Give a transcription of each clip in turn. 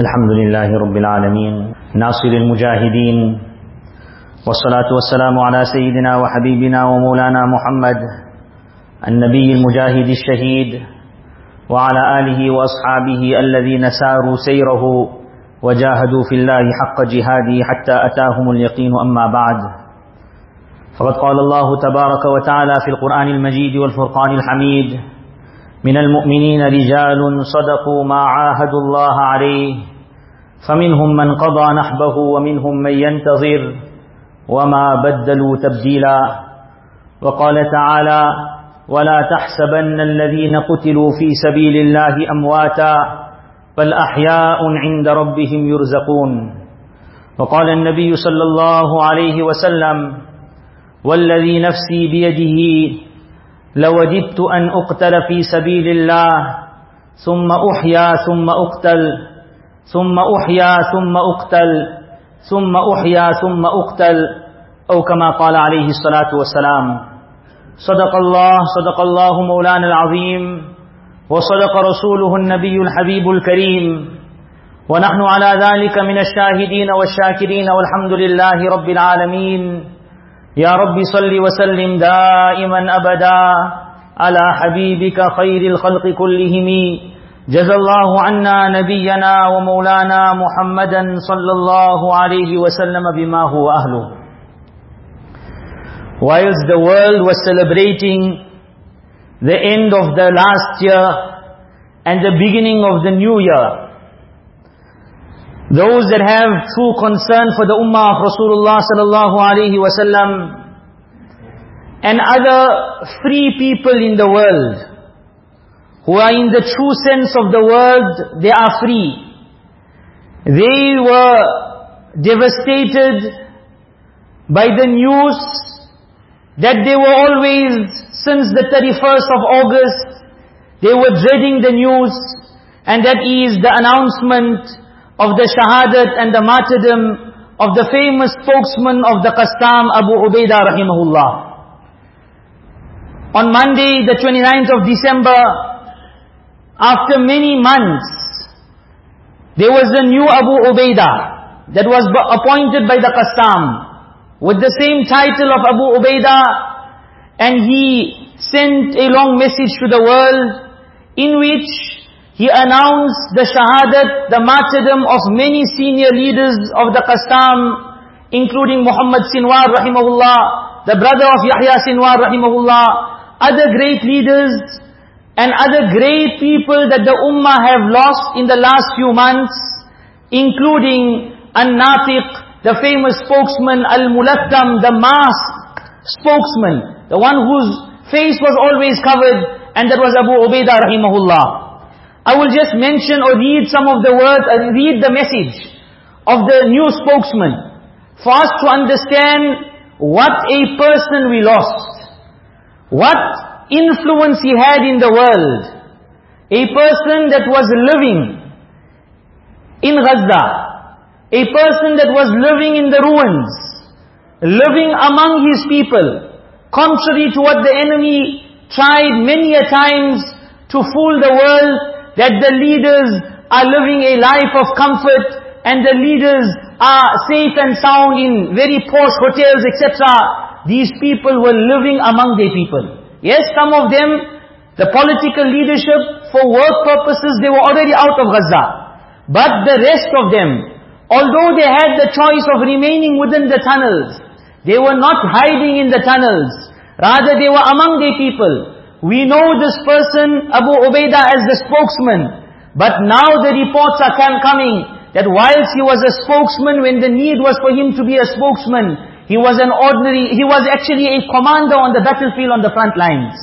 الحمد لله رب العالمين. ناصر المجاهدين. والصلاة والسلام على سيدنا وحبيبنا ومولانا محمد النبي المجاهد الشهيد وعلى آله وأصحابه الذين ساروا سيره وجاهدوا في الله حق جهاده حتى أتاهم اليقين. أما بعد فقد قال الله تبارك وتعالى في القرآن المجيد والفرقان الحميد من المؤمنين رجال صدقوا ما عاهدوا الله عليه. فمنهم من قضى نحبه ومنهم من ينتظر وما بدلوا تبديلا. وقال تعالى ولا تحسبن الذين قتلوا في سبيل الله أمواتا بل أحياء عند ربهم يرزقون. وقال النبي صلى الله عليه وسلم والذي نفسي بيده لوددت أن أقتل في سبيل الله ثم أحيا ثم أقتل ثم أحيا ثم أقتل ثم أحيا ثم أقتل أو كما قال عليه الصلاة والسلام صدق الله صدق الله مولانا العظيم وصدق رسوله النبي الحبيب الكريم ونحن على ذلك من الشاهدين والشاكرين والحمد لله رب العالمين. يا رب صل وسلم دائما أبدا على حبيبك خير الخلق كلهم. جزى الله عنا نبينا ومولانا محمدا صلى الله عليه وسلم بما هو أهله. Whilst the world was celebrating the end of the last year and the beginning of the new year, those that have true concern for the ummah of Rasulullah sallallahu alaihi wasallam and other free people in the world who are in the true sense of the word, they are free. They were devastated by the news that they were always, since the 31st of August, they were dreading the news, and that is the announcement of the shahadat and the martyrdom of the famous spokesman of the Qassam, Abu Ubaidah rahimahullah. On Monday, the 29th of December, after many months, there was a new Abu Ubaidah that was appointed by the Qassam with the same title of Abu Ubaidah and he sent a long message to the world in which he announced the shahadat, the martyrdom of many senior leaders of the Qassam, including Muhammad Sinwar rahimahullah, the brother of Yahya Sinwar rahimahullah, other great leaders and other great people that the ummah have lost in the last few months, including An-Natiq, the famous spokesman Al-Mulattam, the masked spokesman, the one whose face was always covered, and that was Abu Ubaidah rahimahullah. I will just mention or read some of the words, and read the message of the new spokesman, for us to understand what a person we lost, what influence he had in the world, a person that was living in Gaza, a person that was living in the ruins, living among his people, contrary to what the enemy tried many a times to fool the world, that the leaders are living a life of comfort, and the leaders are safe and sound in very posh hotels, etc. These people were living among their people. Yes, some of them, the political leadership, for work purposes, they were already out of Gaza. But the rest of them, Although they had the choice of remaining within the tunnels, they were not hiding in the tunnels. Rather, they were among their people. We know this person, Abu Ubaidah, as the spokesman. But now the reports are coming that whilst he was a spokesman, when the need was for him to be a spokesman, he was an ordinary, he was actually a commander on the battlefield on the front lines.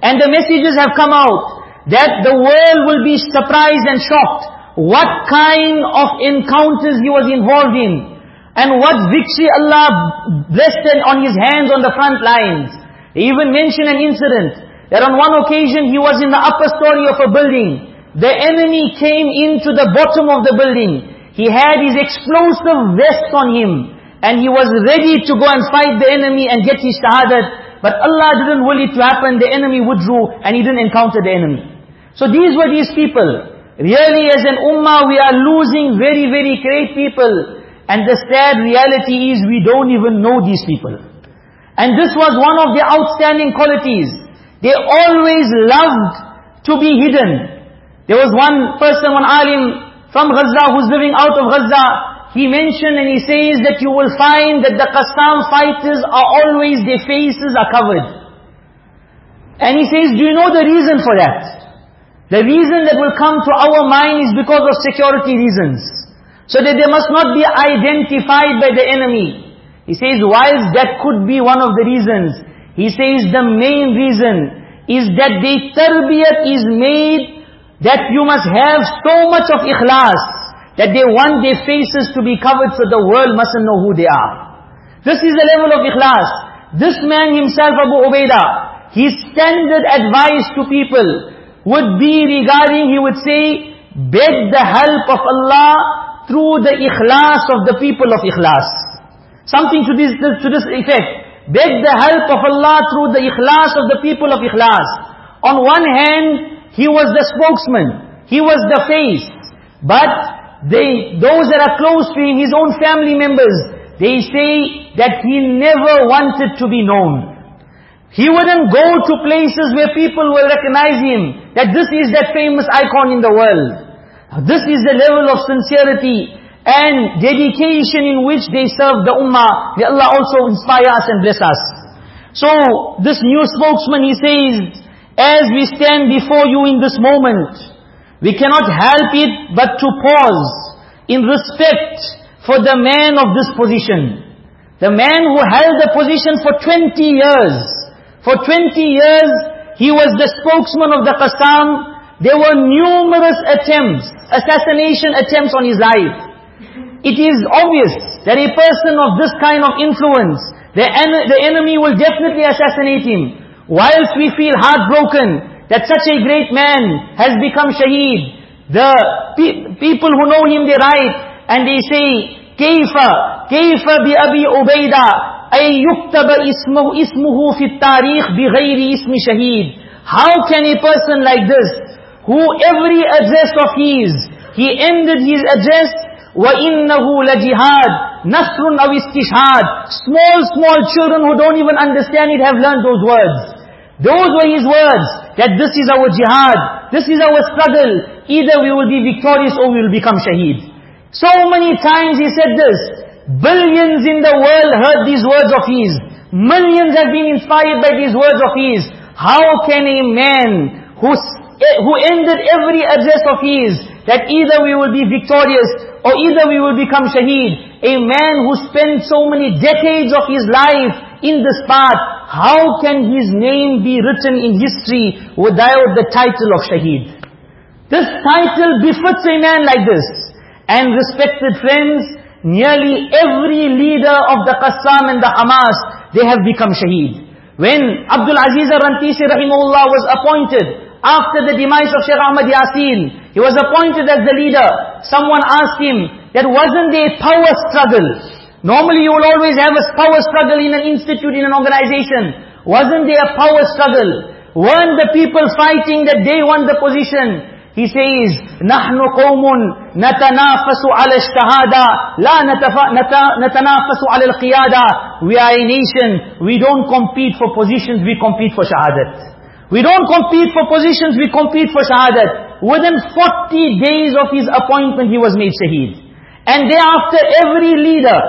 And the messages have come out that the world will be surprised and shocked what kind of encounters he was involved in, and what victory Allah blessed on his hands on the front lines. He even mentioned an incident, that on one occasion he was in the upper story of a building. The enemy came into the bottom of the building. He had his explosive vest on him, and he was ready to go and fight the enemy and get his shahadat. But Allah didn't will it to happen, the enemy withdrew, and he didn't encounter the enemy. So these were these people. Really as an ummah we are losing very, very great people. And the sad reality is we don't even know these people. And this was one of the outstanding qualities. They always loved to be hidden. There was one person, one alim from Gaza who's living out of Gaza. He mentioned and he says that you will find that the Qassam fighters are always, their faces are covered. And he says, do you know the reason for that? The reason that will come to our mind is because of security reasons. So that they must not be identified by the enemy. He says, whilst that could be one of the reasons, he says the main reason is that the tarbiyat is made that you must have so much of ikhlas that they want their faces to be covered so the world mustn't know who they are. This is the level of ikhlas. This man himself, Abu Ubaidah, his standard advice to people would be regarding, he would say, beg the help of Allah through the ikhlas of the people of ikhlas. Something to this, to this effect. Beg the help of Allah through the ikhlas of the people of ikhlas. On one hand, he was the spokesman. He was the face. But they, those that are close to him, his own family members, they say that he never wanted to be known. He wouldn't go to places where people will recognize him, that this is that famous icon in the world. This is the level of sincerity and dedication in which they serve the ummah. May Allah also inspire us and bless us. So, this new spokesman, he says, as we stand before you in this moment, we cannot help it but to pause in respect for the man of this position. The man who held the position for 20 years. For 20 years, he was the spokesman of the Qassam. There were numerous attempts, assassination attempts on his life. It is obvious that a person of this kind of influence, the, en the enemy will definitely assassinate him. Whilst we feel heartbroken that such a great man has become shaheed, the pe people who know him, they write and they say, كيف كيف بأبي عبيدة أن يكتب اسمه, اسمه في التاريخ بغير اسم شهيد How can a person like this, who every address of his, he ended his address, وَإِنَّهُ لَجِهَادٌ نَصْرٌ أَوْ إِسْتِشْهَادٌ Small, small children who don't even understand it have learned those words. Those were his words, that this is our jihad, this is our struggle. Either we will be victorious or we will become shaheed. So many times he said this, Billions in the world heard these words of his. Millions have been inspired by these words of his. How can a man who, who ended every address of his, that either we will be victorious or either we will become shaheed, a man who spent so many decades of his life in this path, how can his name be written in history without the title of shaheed? This title befits a man like this. And respected friends, nearly every leader of the Qassam and the Hamas, they have become shaheed. When Abdul Aziz al-Rantisi rahimahullah was appointed, after the demise of Sheikh Ahmad Yasin, he was appointed as the leader. Someone asked him, that wasn't a power struggle. Normally you will always have a power struggle in an institute, in an organization. Wasn't there a power struggle? Weren't the people fighting that they won the position? He says, نحن قوم نتنافس على الشهادة لا نتنافس على القيادة. We are a nation. We don't compete for positions, we compete for shahadat. We don't compete for positions, we compete for shahadat. Within 40 days of his appointment, he was made shaheed. And thereafter, every leader,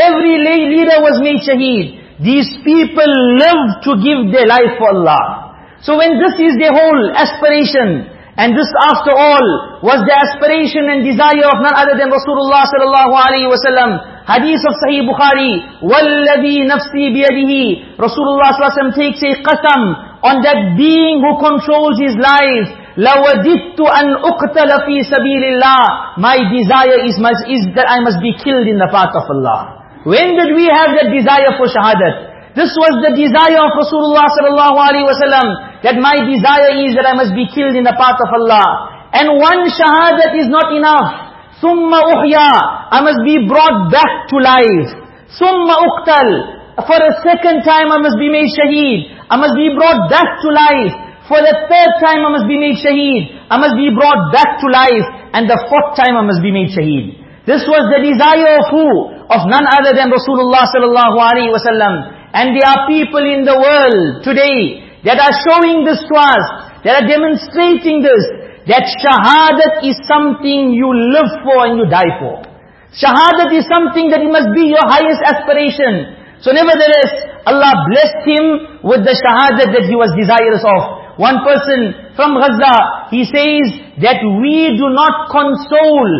every leader was made shaheed. These people live to give their life for Allah. So when this is their whole aspiration, and this after all was the aspiration and desire of none other than Rasulullah sallallahu alaihi wasallam. Hadith of Sahih Bukhari, وَالَّذِي نَفْسِي بِيَدِهِ Rasulullah sallallahu alaihi wasallam takes a qasam on that being who controls his life. لَوَدِدْتُ أَنْ أُقْتَلَ فِي سَبِيلِ اللَّهِ My desire is, is that I must be killed in the path of Allah. When did we have that desire for shahadat? This was the desire of Rasulullah sallallahu alaihi wasallam that my desire is that I must be killed in the path of Allah. And one shahadat is not enough. ثُمَّ أُحْيَا I must be brought back to life. ثُمَّ أُقْتَلْ For a second time I must be made shaheed. I must be brought back to life. For the third time I must be made shaheed. I must be brought back to life, and the fourth time I must be made shaheed. This was the desire of who? Of none other than Rasulullah sallallahu alaihi wasallam. And there are people in the world today that are showing this to us, that are demonstrating this, that shahadat is something you live for and you die for. Shahadat is something that it must be your highest aspiration. So nevertheless, Allah blessed him with the shahadat that he was desirous of. One person from Gaza, he says that we do not console,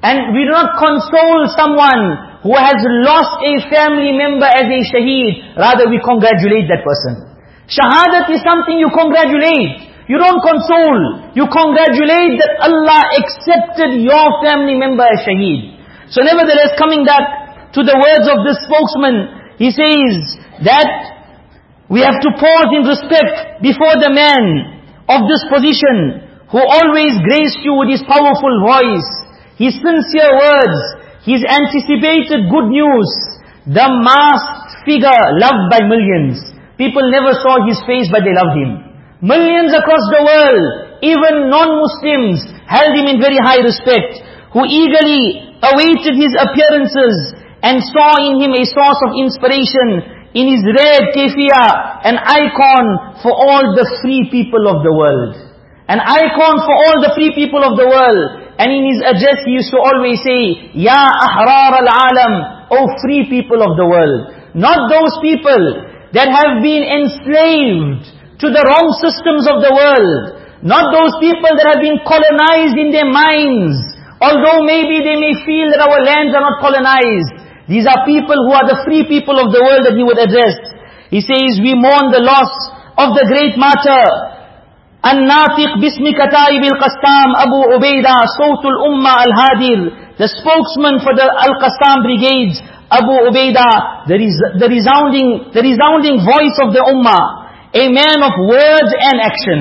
and we do not console someone who has lost a family member as a shaheed. Rather, we congratulate that person. Shahadat is something you congratulate. You don't console. You congratulate that Allah accepted your family member as shaheed. So nevertheless, coming back to the words of this spokesman, he says that we have to pause in respect before the man of this position who always graced you with his powerful voice, his sincere words, his anticipated good news, the masked figure loved by millions. People never saw his face but they loved him. Millions across the world, even non-Muslims, held him in very high respect, who eagerly awaited his appearances and saw in him a source of inspiration in his red kefiyah, an icon for all the free people of the world. An icon for all the free people of the world. And in his address he used to always say, Ya ahrar al-alam, O free people of the world. Not those people that have been enslaved to the wrong systems of the world. Not those people that have been colonized in their minds. Although maybe they may feel that our lands are not colonized. These are people who are the free people of the world that he would address. He says, we mourn the loss of the great martyr, الناطق al-Qassam Abu أبو عبيدة صوت al-Hadir, The spokesman for the al-Qassam brigades, Abu Ubaidah, the, the, resounding, the resounding voice of the Ummah, a man of words and action.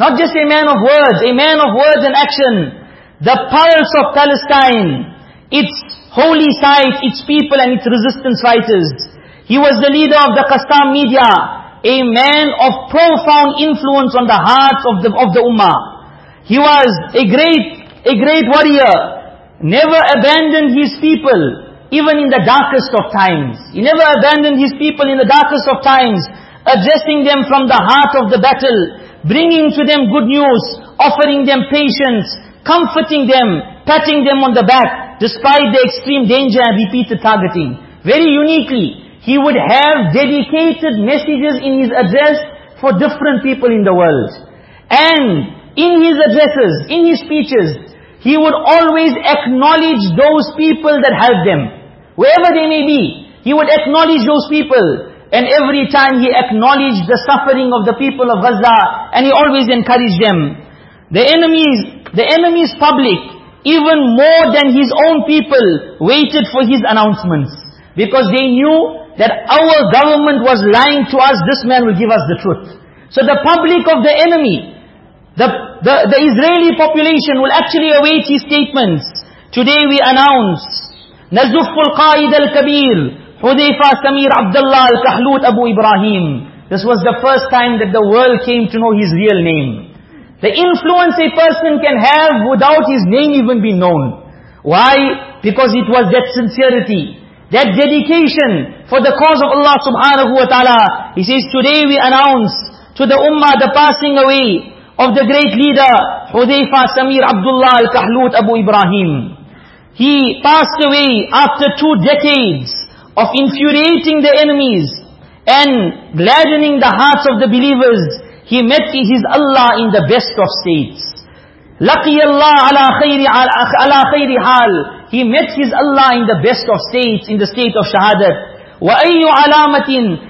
Not just a man of words, a man of words and action. The pulse of Palestine, its holy site, its people and its resistance fighters. He was the leader of the Qassam media, a man of profound influence on the hearts of the, of the Ummah. He was a great, a great warrior, never abandoned his people, even in the darkest of times. He never abandoned his people in the darkest of times, addressing them from the heart of the battle, bringing to them good news, offering them patience, comforting them, patting them on the back, despite the extreme danger and repeated targeting. Very uniquely, he would have dedicated messages in his address for different people in the world. And in his addresses, in his speeches, he would always acknowledge those people that helped them. Wherever they may be, he would acknowledge those people. And every time he acknowledged the suffering of the people of Gaza, and he always encouraged them. The enemies, the enemy's public, even more than his own people, waited for his announcements. Because they knew that our government was lying to us, this man will give us the truth. So the public of the enemy, the, the, the Israeli population will actually await his statements. Today we announce, Nazuful Qaid al Kabir, حذيفة Samir Abdullah al Kahlut Abu Ibrahim. This was the first time that the world came to know his real name. The influence a person can have without his name even being known. Why? Because it was that sincerity, that dedication for the cause of Allah subhanahu wa ta'ala. He says, today we announce to the ummah the passing away of the great leader, Hudayfa Samir Abdullah al-Kahlut Abu Ibrahim. He passed away after two decades of infuriating the enemies and gladdening the hearts of the believers he met his Allah in the best of states. لقي الله على خير على خير حال. He met his Allah in the best of states, in the state of shahadat. وَأَيُّ عَلَامَةٍ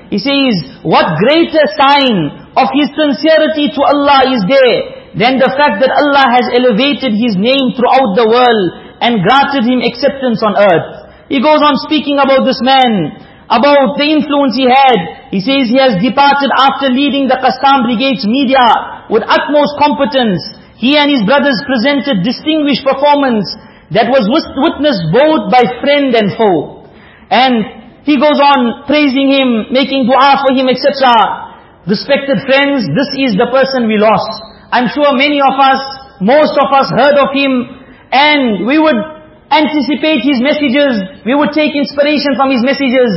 He says, what greater sign of his sincerity to Allah is there than the fact that Allah has elevated his name throughout the world and granted him acceptance on earth. He goes on speaking about this man about the influence he had. He says he has departed after leading the Qassam Brigade's media with utmost competence. He and his brothers presented distinguished performance that was witnessed both by friend and foe. And he goes on praising him, making dua for him, etc. Respected friends, this is the person we lost. I'm sure many of us most of us heard of him, and we would anticipate his messages, we would take inspiration from his messages.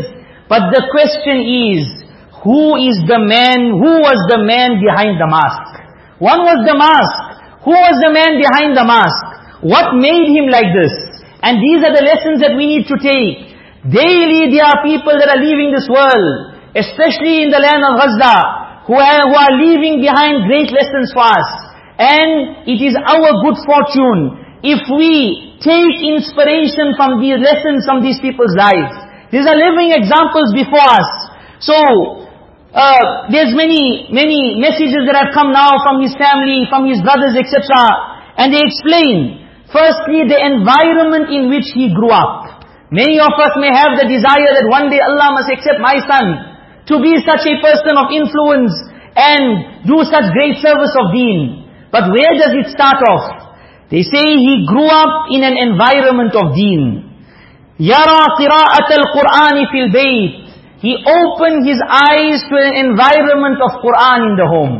But the question is, who is the man, who was the man behind the mask? One was the mask. Who was the man behind the mask? What made him like this? And these are the lessons that we need to take. Daily there are people that are leaving this world, especially in the land of Gaza, who are, who are leaving behind great lessons for us. And it is our good fortune if we take inspiration from these lessons from these people's lives. These are living examples before us. So, uh, there's many, many messages that have come now from his family, from his brothers, etc. And they explain, firstly, the environment in which he grew up. Many of us may have the desire that one day Allah must accept my son to be such a person of influence and do such great service of deen. But where does it start off? They say he grew up in an environment of deen. Yara qira'at al-Qur'ani fil bayt. He opened his eyes to an environment of Qur'an in the home.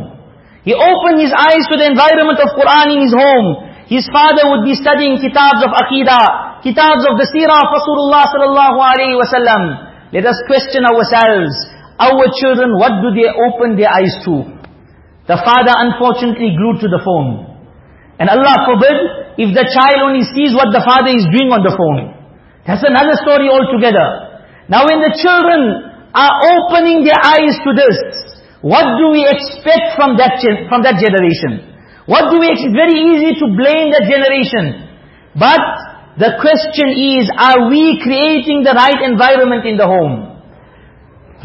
He opened his eyes to the environment of Qur'an in his home. His father would be studying kitabs of Aqidah, kitabs of the seerah of Rasulullah sallallahu alayhi wasallam. Let us question ourselves. Our children, what do they open their eyes to? The father unfortunately glued to the phone. And Allah forbid, if the child only sees what the father is doing on the phone. That's another story altogether. Now when the children are opening their eyes to this, what do we expect from that, from that generation? What do we, it's very easy to blame that generation. But the question is, are we creating the right environment in the home?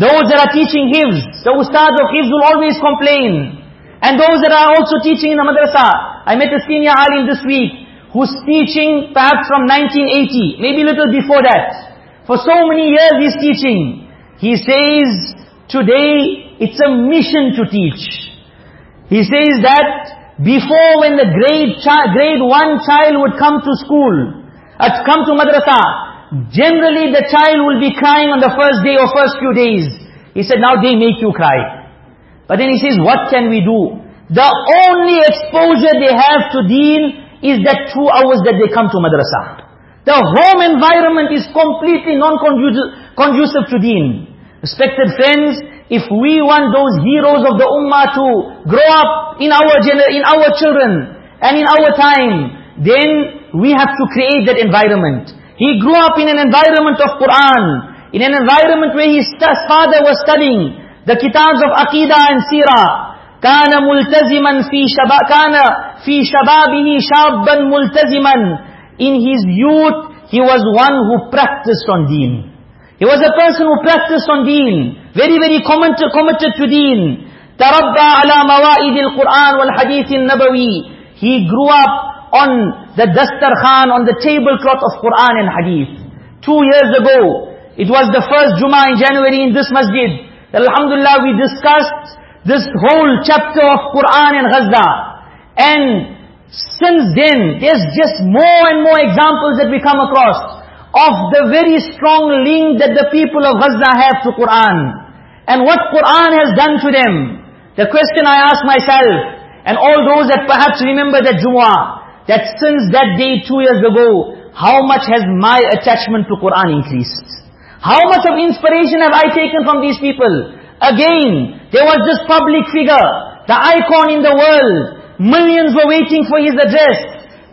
Those that are teaching Hifz, the ustad of Hifz will always complain. And those that are also teaching in the madrasa. I met a senior alim this week who's teaching perhaps from 1980, maybe a little before that. For so many years he's teaching. He says, today it's a mission to teach. He says that before when the grade, grade 1 child would come to school, uh, come to madrasa, generally the child will be crying on the first day or first few days. He said, now they make you cry. But then he says, what can we do? The only exposure they have to deen is that two hours that they come to madrasa. The home environment is completely non-conducive to deen. Respected friends, if we want those heroes of the ummah to grow up in our in our children and in our time, then we have to create that environment. He grew up in an environment of Quran, in an environment where his father was studying, the kitabs of Aqidah and Sirah. كان ملتزما في شباب كان في شبابه شابا ملتزما in his youth he was one who practiced on deen he was a person who practiced on deen very very committed, committed to deen تربى على موائد القرآن والحديث النبوي he grew up on the dastarkhan on the tablecloth of Quran and Hadith two years ago it was the first Jummah in January in this masjid Alhamdulillah, we discussed this whole chapter of Quran and Gaza. And since then, there's just more and more examples that we come across of the very strong link that the people of Gaza have to Quran. And what Quran has done to them. The question I ask myself, and all those that perhaps remember that Jumu'ah, that since that day two years ago, how much has my attachment to Quran increased? How much of inspiration have I taken from these people? Again, there was this public figure, the icon in the world. Millions were waiting for his address.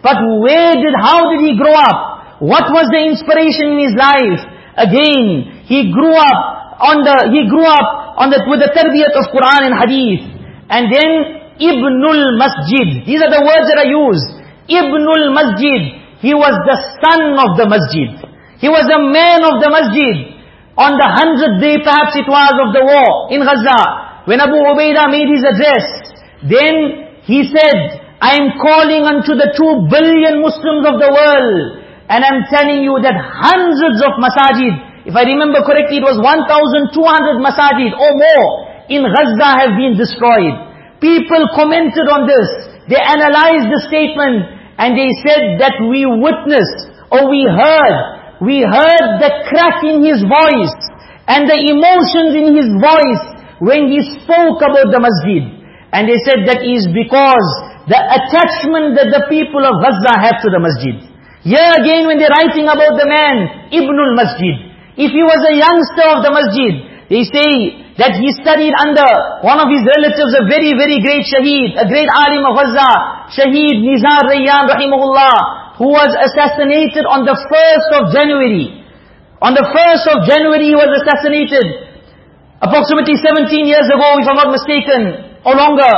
But where did, how did he grow up? What was the inspiration in his life? Again, he grew up on the, he grew up on the, with the tarbiyat of Quran and Hadith. And then, Ibnul Masjid. These are the words that are used. Ibnul Masjid. He was the son of the masjid. He was a man of the masjid. On the hundredth day perhaps it was of the war in Gaza, when Abu Ubaidah made his address, then he said, I am calling unto the two billion Muslims of the world, and I'm telling you that hundreds of masajid, if I remember correctly, it was 1,200 masajid or more in Gaza have been destroyed. People commented on this. They analyzed the statement and they said that we witnessed or we heard we heard the crack in his voice and the emotions in his voice when he spoke about the masjid. And they said that is because the attachment that the people of Gaza have to the masjid. Here again when they're writing about the man, Ibnul Masjid. If he was a youngster of the masjid, they say that he studied under one of his relatives, a very, very great shaheed, a great alim of Gaza, Shaheed Nizar Rayyan rahimahullah, who was assassinated on the 1st of January. On the 1st of January he was assassinated. Approximately 17 years ago, if I'm not mistaken, or longer,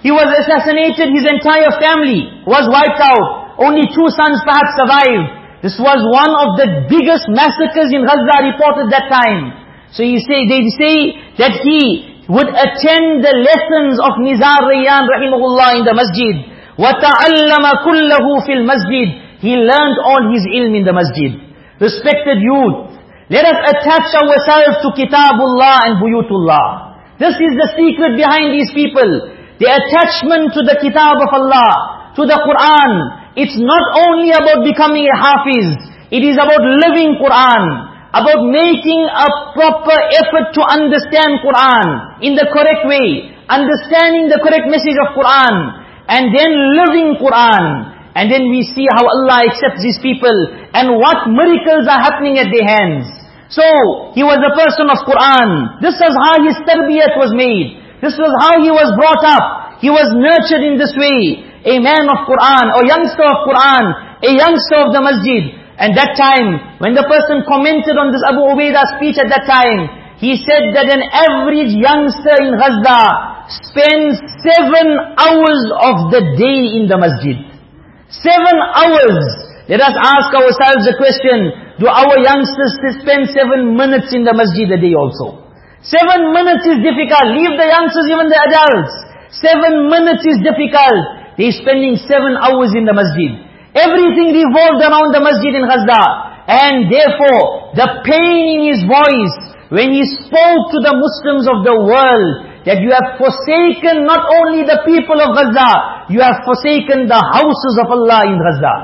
he was assassinated, his entire family was wiped out. Only two sons perhaps survived. This was one of the biggest massacres in Gaza reported that time. So you say, they say that he would attend the lessons of Nizar Rayyan rahimahullah in the masjid. وَتَعَلَّمَ كُلَّهُ فِي الْمَسْجِدِ He learned all his ilm in the masjid. Respected youth, let us attach ourselves to Kitabullah and Buyutullah. This is the secret behind these people. The attachment to the Kitab of Allah, to the Quran. It's not only about becoming a Hafiz. It is about living Quran. About making a proper effort to understand Quran in the correct way. Understanding the correct message of Quran. And then living Quran. And then we see how Allah accepts these people and what miracles are happening at their hands. So, he was a person of Quran. This was how his tarbiyat was made. This was how he was brought up. He was nurtured in this way. A man of Quran, a youngster of Quran, a youngster of the masjid. And that time, when the person commented on this Abu Ubaidah speech at that time, he said that an average youngster in Gaza spends seven hours of the day in the masjid. Seven hours. Let us ask ourselves the question, do our youngsters spend seven minutes in the masjid a day also? Seven minutes is difficult. Leave the youngsters, even the adults. Seven minutes is difficult. They're spending seven hours in the masjid. Everything revolved around the masjid in Gaza. And therefore, the pain in his voice, when he spoke to the Muslims of the world, that you have forsaken not only the people of Gaza, you have forsaken the houses of Allah in Gaza.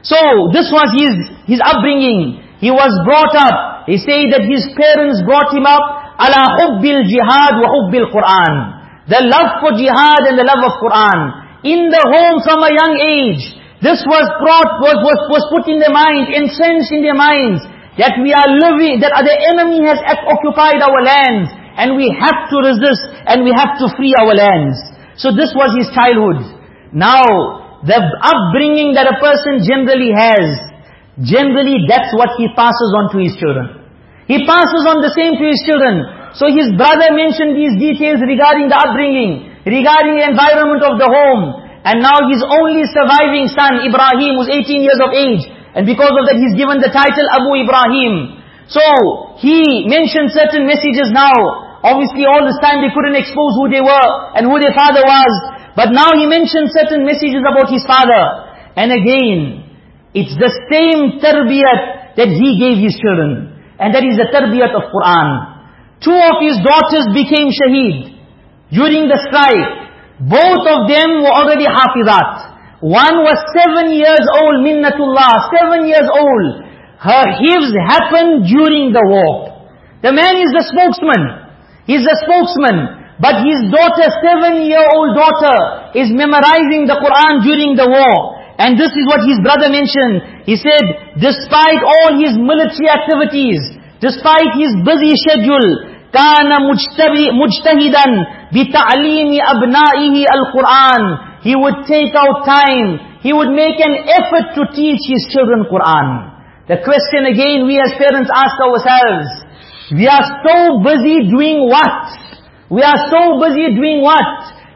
So, this was his, his upbringing. He was brought up. He said that his parents brought him up, ala hubbil jihad wa hubbil Quran. The love for jihad and the love of Quran. In the home from a young age, this was brought, was, was, was put in their mind, entrenched in their minds, that we are living, that the enemy has occupied our lands, and we have to resist and we have to free our lands. So this was his childhood. Now, the upbringing that a person generally has, generally that's what he passes on to his children. He passes on the same to his children. So his brother mentioned these details regarding the upbringing, regarding the environment of the home. And now his only surviving son, Ibrahim, who's 18 years of age. And because of that, he's given the title Abu Ibrahim. So, he mentioned certain messages now. Obviously all this time they couldn't expose who they were and who their father was. But now he mentioned certain messages about his father. And again, it's the same tarbiyat that he gave his children. And that is the tarbiyat of Quran. Two of his daughters became shaheed during the strike. Both of them were already hafizat. One was seven years old, minnatullah, seven years old. Her hifz happened during the war. The man is the spokesman. He's a spokesman. But his daughter, seven-year-old daughter, is memorizing the Quran during the war. And this is what his brother mentioned. He said, despite all his military activities, despite his busy schedule, كان مجتهدا بتعليم أبنائه القرآن He would take out time. He would make an effort to teach his children Quran. The question again we as parents ask ourselves, we are so busy doing what? We are so busy doing what?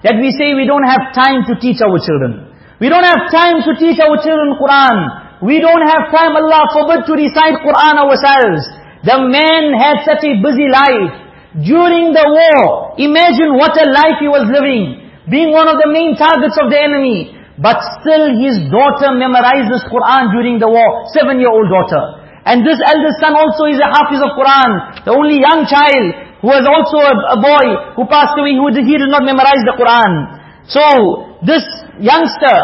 That we say we don't have time to teach our children. We don't have time to teach our children Quran. We don't have time, Allah forbid, to recite Quran ourselves. The man had such a busy life. During the war, imagine what a life he was living. Being one of the main targets of the enemy. But still his daughter memorizes Quran during the war. Seven-year-old daughter. And this eldest son also is a hafiz of Quran. The only young child who was also a, a boy who passed away, who he did not memorize the Quran. So, this youngster,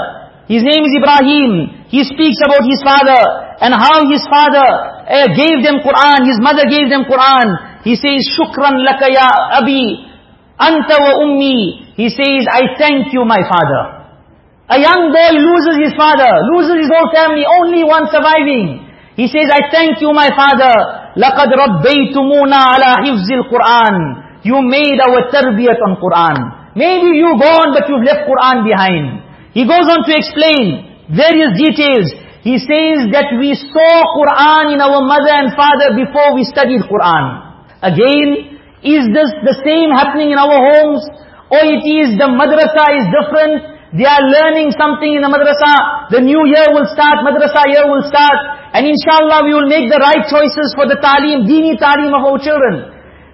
his name is Ibrahim. He speaks about his father and how his father uh, gave them Quran, his mother gave them Quran. He says, Shukran laka ya abi, anta wa ummi. He says, I thank you my father. A young boy loses his father, loses his whole family, only one surviving. He says, I thank you my father. لَقَدْ رَبَّيْتُمُونَا عَلَى حِفْزِ الْقُرْآنِ You made our tarbiyat on Qur'an. Maybe you gone but you've left Qur'an behind. He goes on to explain various details. He says that we saw Qur'an in our mother and father before we studied Qur'an. Again, is this the same happening in our homes? Or it is the madrasa is different, They are learning something in the madrasa. The new year will start, madrasa year will start. And inshallah we will make the right choices for the talim, dini talim of our children.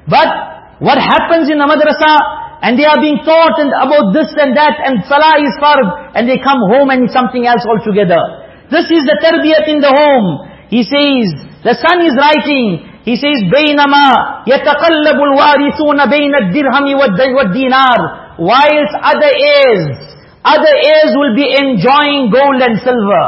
But what happens in the madrasa, and they are being taught and about this and that, and salah is fard, and they come home and something else altogether. This is the tarbiyat in the home. He says, the son is writing, he says, بَيْنَمَا يَتَقَلَّبُ الْوَارِثُونَ بَيْنَ الدِّرْهَمِ وَالدِّينَارِ Whilst other heirs, other heirs will be enjoying gold and silver.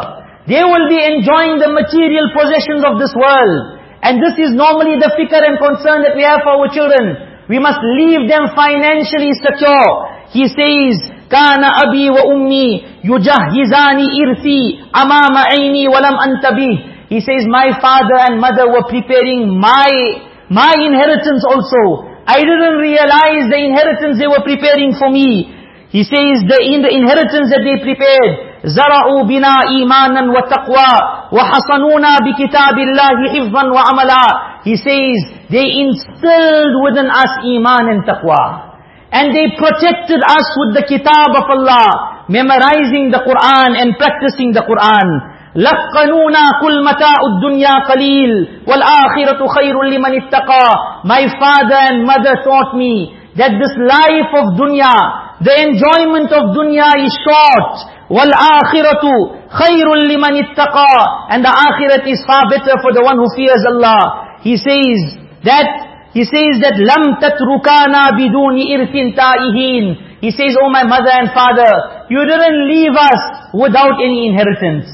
They will be enjoying the material possessions of this world. And this is normally the fikr and concern that we have for our children. We must leave them financially secure. He says, كان أبي وأمي يجهزان إرثي أمام عيني ولم أنتبه. He says, my father and mother were preparing my, my inheritance also. I didn't realize the inheritance they were preparing for me. He says the, in the inheritance that they prepared, زرعوا بنا إيمانا وتقوى وحصنونا بكتاب الله حفظا وعملا He says they instilled within us iman and taqwa. And they protected us with the kitab of Allah, memorizing the Quran and practicing the Quran. لقنونا كل متاع الدنيا قليل والآخرة خير لمن اتقى My father and mother taught me that this life of dunya, the enjoyment of dunya is short. وَالْآخِرَةُ خَيْرٌ لِمَنِ اتَّقَى And the akhirat is far better for the one who fears Allah. He says that, he says that لَمْ تَتْرُكَانَا بِدُونِ إِرْثٍ تَائِهِينَ He says, oh my mother and father, you didn't leave us without any inheritance.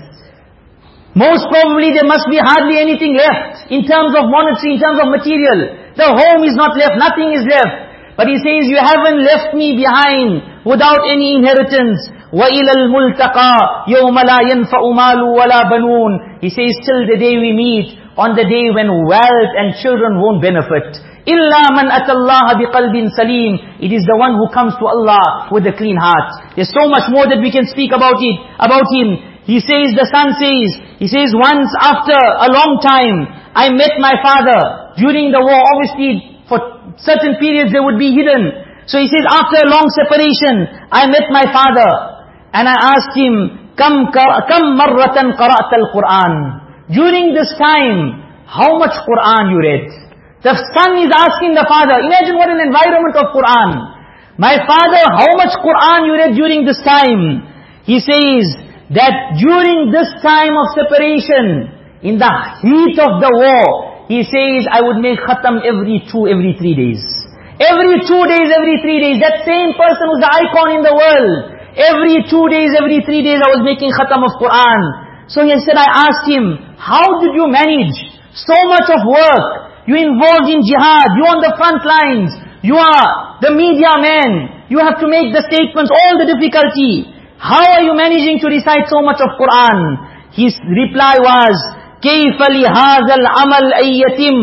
Most probably there must be hardly anything left in terms of monetary, in terms of material. The home is not left, nothing is left. But he says, you haven't left me behind without any inheritance. وَإِلَى الْمُلْتَقَى يَوْمَ لَا يَنْفَعُ مَالُ وَلَا بَنُونَ He says, till the day we meet, on the day when wealth and children won't benefit. إِلَّا مَنْ أَتَى اللَّهَ بِقَلْبٍ سَلِيمٍ It is the one who comes to Allah with a clean heart. There's so much more that we can speak about it, about him. He says, the son says, he says, once after a long time, I met my father during the war. Obviously, for certain periods they would be hidden. So he says, after a long separation, I met my father. And I asked him, Kam, kam marratan qara'ta al-Quran. During this time, how much Quran you read? The son is asking the father, imagine what an environment of Quran. My father, how much Quran you read during this time? He says that during this time of separation, in the heat of the war, he says, I would make khatam every two, every three days. Every two days, every three days. That same person was the icon in the world. Every two days, every three days, I was making khatam of Quran. So he said, I asked him, how did you manage so much of work? You involved in jihad. You on the front lines. You are the media man. You have to make the statements, all the difficulty. How are you managing to recite so much of Quran? His reply was, كيف لهذا العمل أن يتم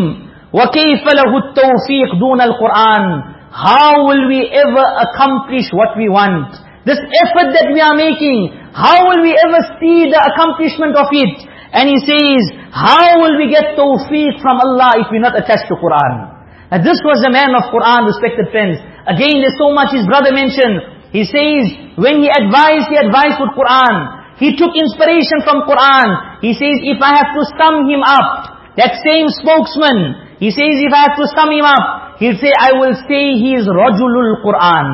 وكيف له التوفيق دون القرآن How will we ever accomplish what we want? This effort that we are making, how will we ever see the accomplishment of it? And he says, how will we get tawfiq from Allah if we're not attached to Quran? And this was the man of Quran, respected friends. Again, there's so much his brother mentioned. He says, when he advised, he advised with Quran. He took inspiration from Quran. He says, if I have to sum him up, that same spokesman, he says, if I have to sum him up, he'll say, I will say he is Rajulul Quran.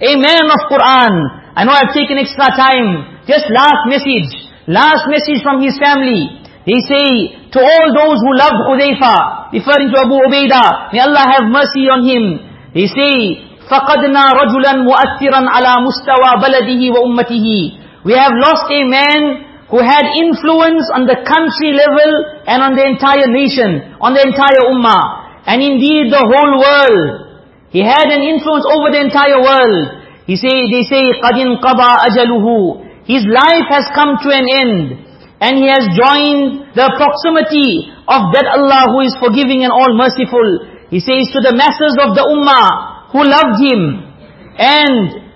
A man of Quran. I know I've taken extra time. Just last message. Last message from his family. They say, to all those who loved Hudayfa, referring to Abu Ubaidah, may Allah have mercy on him. They say, فَقَدْنَا رَجُلًا مُؤَثِّرًا عَلَى مُسْتَوَى بَلَدِهِ وَأُمَّتِهِ we have lost a man who had influence on the country level and on the entire nation, on the entire ummah. And indeed the whole world. He had an influence over the entire world. He say, they say, قَدْ انْقَضَى أَجَلُهُ His His life has come to an end. And he has joined the proximity of that Allah who is forgiving and all merciful. He says to the masses of the ummah who loved him and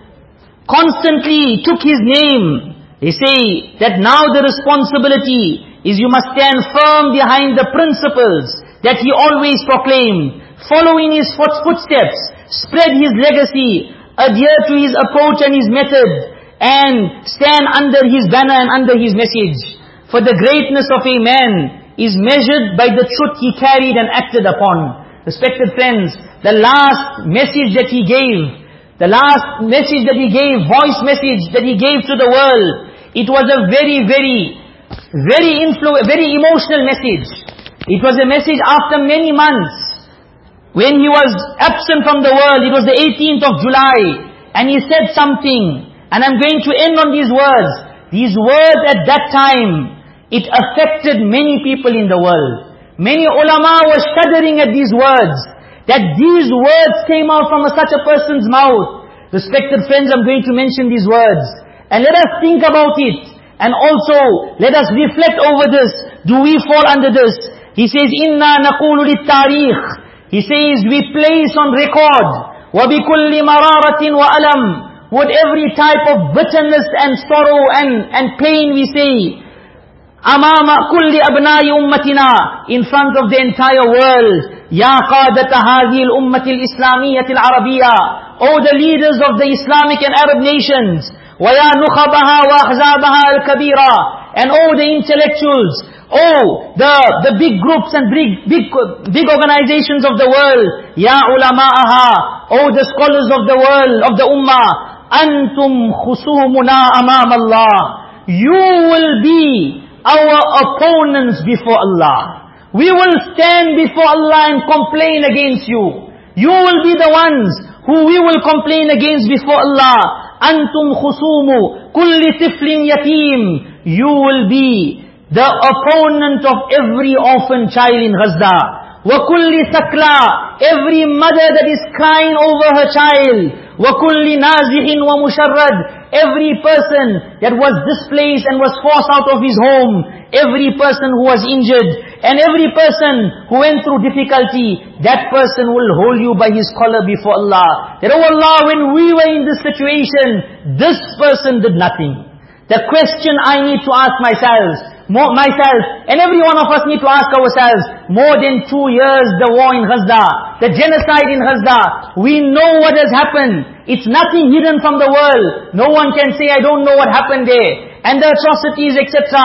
constantly took his name. They say that now the responsibility is you must stand firm behind the principles that he always proclaimed. Follow in his footsteps, spread his legacy, adhere to his approach and his method, and stand under his banner and under his message. For the greatness of a man is measured by the truth he carried and acted upon. Respected friends, the last message that he gave, the last message that he gave, voice message that he gave to the world, it was a very, very, very influ very emotional message. It was a message after many months. When he was absent from the world, it was the 18th of July, and he said something, and I'm going to end on these words. These words at that time, it affected many people in the world. Many ulama were shuddering at these words That these words came out from a, such a person's mouth. Respected friends, I'm going to mention these words. And let us think about it. And also, let us reflect over this. Do we fall under this? He says, Inna naqulu tarikh He says, we place on record. وَبِكُلِّ مَرَارَةٍ وَأَلَمٍ With every type of bitterness and sorrow and, and pain we say, أمام كل أبناء أمتنا in front of the entire world يا قادة هذه الأمة الإسلامية العربية Oh the leaders of the Islamic and Arab nations ويا نخبها وأحزابها الكبيرة and all the intellectuals Oh, the, the big groups and big, big, big organizations of the world. Ya ulama'aha. Oh, the scholars of the world, of the ummah. Antum khusumuna amam Allah. You will be our opponents before Allah. We will stand before Allah and complain against you. You will be the ones who we will complain against before Allah. Antum khusumu kulli tiflin yatim. You will be the opponent of every orphan child in Gaza. Wa kulli sakla Every mother that is crying over her child. وَكُلِّ نَازِحٍ وَمُشَرَّدٍ Every person that was displaced and was forced out of his home. Every person who was injured. And every person who went through difficulty. That person will hold you by his collar before Allah. That, oh Allah, when we were in this situation, this person did nothing. The question I need to ask myself, more, myself, and every one of us need to ask ourselves, more than two years the war in Gaza, the genocide in Gaza, we know what has happened. It's nothing hidden from the world. No one can say, I don't know what happened there. And the atrocities, etc.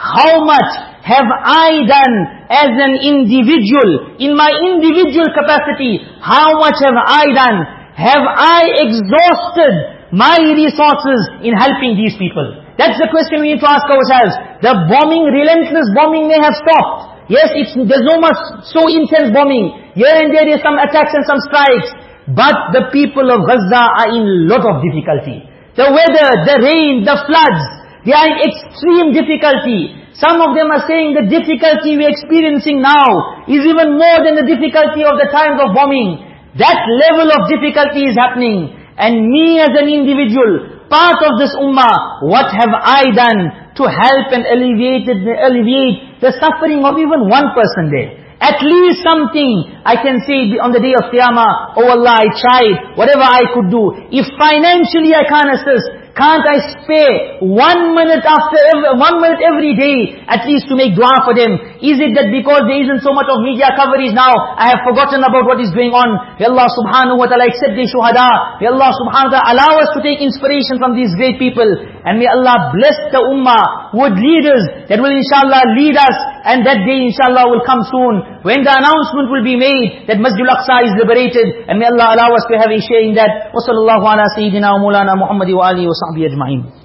How much have I done as an individual, in my individual capacity, how much have I done? Have I exhausted my resources in helping these people? That's the question we need to ask ourselves. The bombing, relentless bombing may have stopped. Yes, it's, there's no much so intense bombing. Here and there there's some attacks and some strikes. But the people of Gaza are in lot of difficulty. The weather, the rain, the floods, they are in extreme difficulty. Some of them are saying the difficulty we're experiencing now is even more than the difficulty of the times of bombing. That level of difficulty is happening. And me as an individual, part of this ummah, what have I done to help and alleviate, alleviate the suffering of even one person there? At least something I can say on the day of Qiyamah, oh Allah, I tried, whatever I could do. If financially I can't assist, can't I spare one minute after every, one minute every day at least to make dua for them? Is it that because there isn't so much of media coverage now, I have forgotten about what is going on? May Allah subhanahu wa ta'ala accept the shuhada. May Allah subhanahu wa ta'ala allow us to take inspiration from these great people. And may Allah bless the ummah with leaders that will inshallah lead us. And that day inshallah will come soon. When the announcement will be made that Masjid al-Aqsa is liberated. And may Allah allow us to have a share in that. وصلى الله على سيدنا ومولانا محمد وآله وصحبه أجمعين